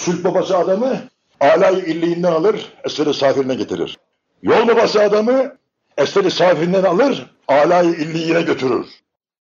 Sülk babası adamı alay illiğinden alır, esferi safirine getirir. Yol babası adamı esferi safirinden alır, alay illiğine götürür.